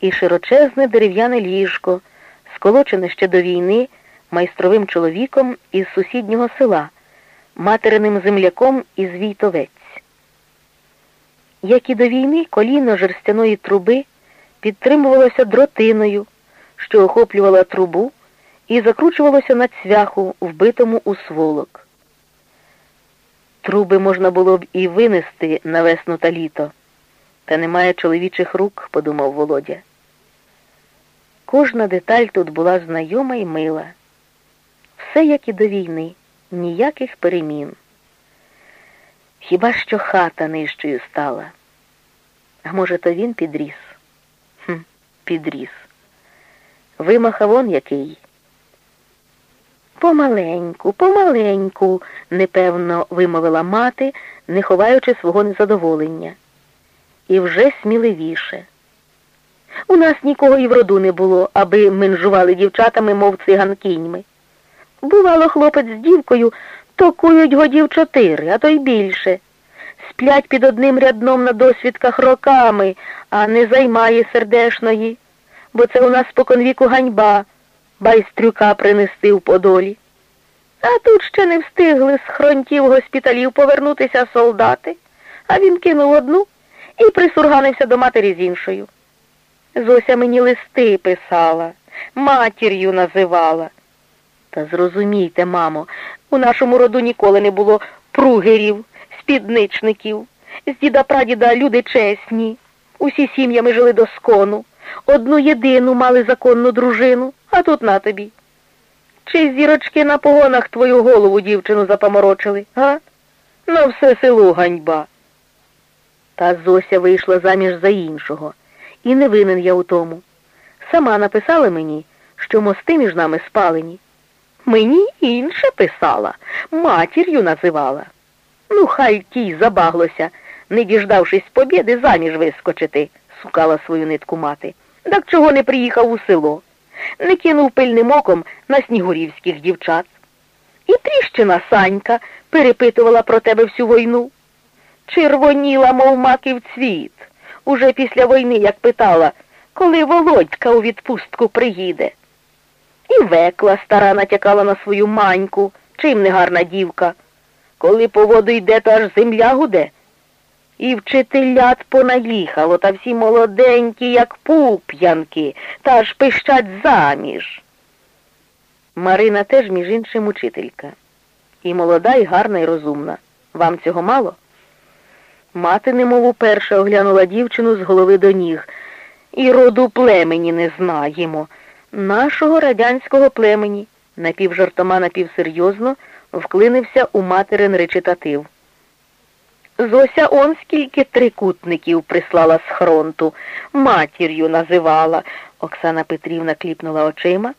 і широчезне дерев'яне ліжко, сколочене ще до війни майстровим чоловіком із сусіднього села, материним земляком із Війтовець. Як і до війни, коліно жерстяної труби підтримувалося дротиною, що охоплювала трубу, і закручувалося на цвяху, вбитому у сволок. Труби можна було б і винести на весну та літо, та немає чоловічих рук, подумав Володя. Кожна деталь тут була знайома і мила. Все як і до війни, ніяких перемін. Хіба що хата нижчою стала? А може, то він підріс? Хм, підріс. Вимахав он який. Помаленьку, помаленьку, непевно вимовила мати, не ховаючи свого незадоволення. І вже сміливіше. У нас нікого і в роду не було, аби менжували дівчатами, мов циган кіньми. Бувало, хлопець з дівкою, то кують годів чотири, а то й більше. Сплять під одним рядном на досвідках роками, а не займає сердешної, бо це у нас споконвіку ганьба байстрюка принести в Подолі. А тут ще не встигли з хронтів госпіталів повернутися солдати, а він кинув одну і присурганився до матері з іншою. Зося мені листи писала, матір'ю називала. Та зрозумійте, мамо, у нашому роду ніколи не було пругерів, спідничників. З діда прадіда люди чесні. Усі сім'ями жили до скону. Одну єдину мали законну дружину, а тут на тобі. Чи зірочки на погонах твою голову, дівчину, запоморочили, га? На все село ганьба. Та Зося вийшла заміж за іншого, і не винен я у тому. Сама написала мені, що мости між нами спалені. Мені інше писала, матір'ю називала. Ну, хай тій забаглося, не діждавшись побєди, заміж вискочити, сукала свою нитку мати. Так чого не приїхав у село? Не кинув пильним оком на снігурівських дівчат. І тріщина Санька перепитувала про тебе всю війну. Червоніла, мов маків цвіт, уже після війни, як питала, коли Володька у відпустку приїде. І векла стара натякала на свою маньку, чим не гарна дівка. Коли по воду йде, то аж земля гуде. І вчителят понаїхало, та всі молоденькі, як пуп'янки, та аж пищать заміж. Марина теж, між іншим, учителька. І молода, і гарна, і розумна. Вам цього мало? Мати, немов уперше оглянула дівчину з голови до ніг. І роду племені не знаємо. Нашого радянського племені, напівжартома, напівсерйозно, вклинився у материн речитатив. Зося он скільки трикутників прислала з хронту, матір'ю називала. Оксана Петрівна кліпнула очима,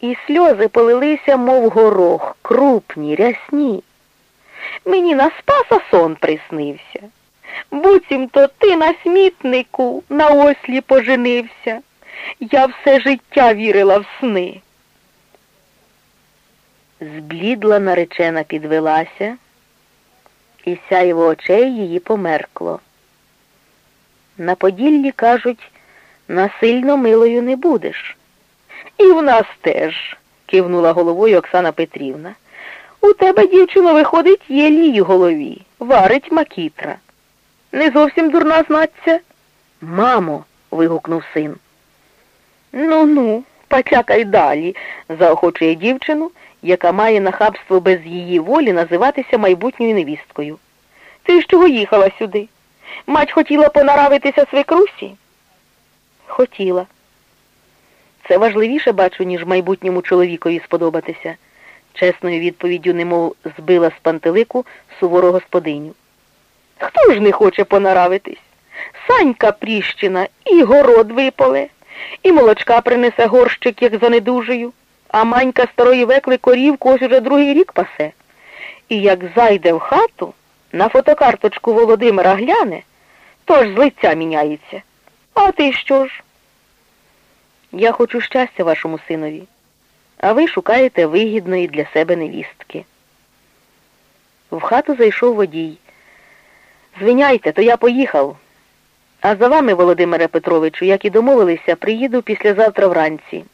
і сльози полилися, мов горох, крупні, рясні. Мені на спаса сон приснився. Буцімто ти на смітнику на ослі поженився. Я все життя вірила в сни. Зблідла наречена підвелася, і сяйво очей її померкло. На Поділлі, кажуть, насильно милою не будеш. І в нас теж, кивнула головою Оксана Петрівна. У тебе, дівчино, виходить, є лій голові, варить макітра. Не зовсім дурна знаться. Мамо, вигукнув син. Ну ну, потякай далі, заохочує дівчину, яка має нахабство без її волі називатися майбутньою невісткою. Ти з чого їхала сюди? Мать хотіла понаравитися свекрусі? Хотіла. Це важливіше, бачу, ніж майбутньому чоловікові сподобатися, чесною відповіддю немов збила з пантелику сувору господиню. Хто ж не хоче понаравитись? Санька пріщина і город виполе, і молочка принесе горщик, як занедужую, а манька старої векли корівку ось уже другий рік пасе. І як зайде в хату, на фотокарточку Володимира гляне, то ж з лиця міняється. А ти що ж? Я хочу щастя вашому синові, а ви шукаєте вигідної для себе невістки. В хату зайшов водій. Звиняйте, то я поїхав. А за вами, Володимире Петровичу, як і домовилися, приїду післязавтра вранці.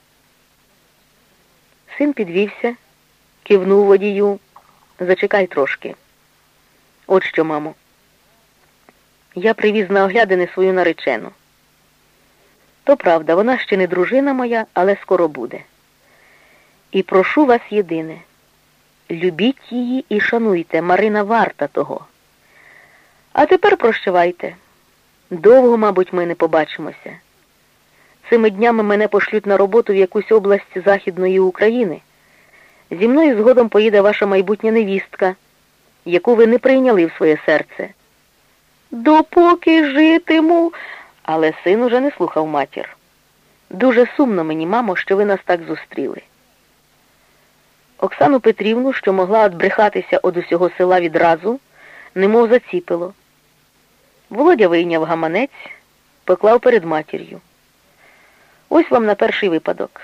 Син підвівся, кивнув водію. Зачекай трошки. От що, мамо. Я привіз на оглядини свою наречену. То правда, вона ще не дружина моя, але скоро буде. І прошу вас єдине. Любіть її і шануйте, Марина варта того. А тепер прощавайте. Довго, мабуть, ми не побачимося. Цими днями мене пошлють на роботу в якусь область Західної України. Зі мною згодом поїде ваша майбутня невістка, яку ви не прийняли в своє серце. Допоки житиму, але син уже не слухав матір. Дуже сумно мені, мамо, що ви нас так зустріли. Оксану Петрівну, що могла відбрехатися од усього села відразу, немов заціпило. Володя вийняв гаманець, поклав перед матір'ю. Ось вам на перший випадок.